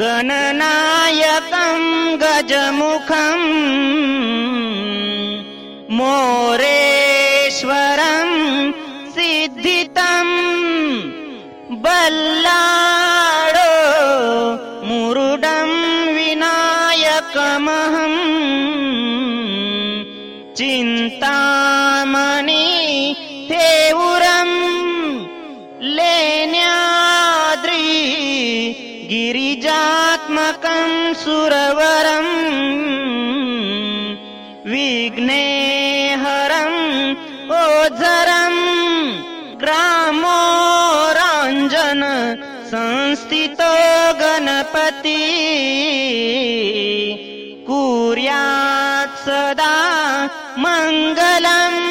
गणनायकम् गजमुखम् मोरेश्वरम् सिद्धितम् बल्लाडो मुरुडम् विनायकमहम् चिन्तामणि गिरिजात्मकम् सुरवरम् विघ्नेहरम् ओझरम् ग्रामो राञ्जन संस्थितो गणपति। कुर्यात् सदा मङ्गलम्